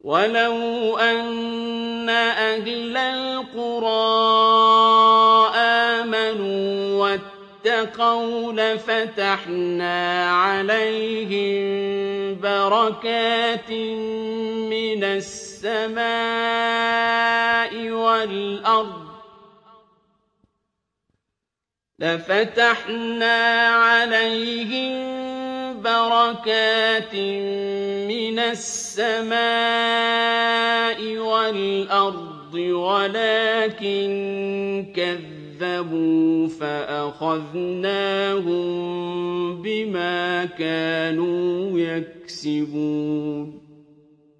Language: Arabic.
وَلَوْ أَنَّ أَهْلَ الْقُرَىٰ آمَنُوا وَاتَّقَوْا لَفَتَحْنَا عَلَيْهِم بَرَكَاتٍ مِّنَ السَّمَاءِ وَالْأَرْضِ وَلَٰكِن كَذَّبُوا فَأَخَذْنَاهُم بِمَا كَانُوا يَكْسِبُونَ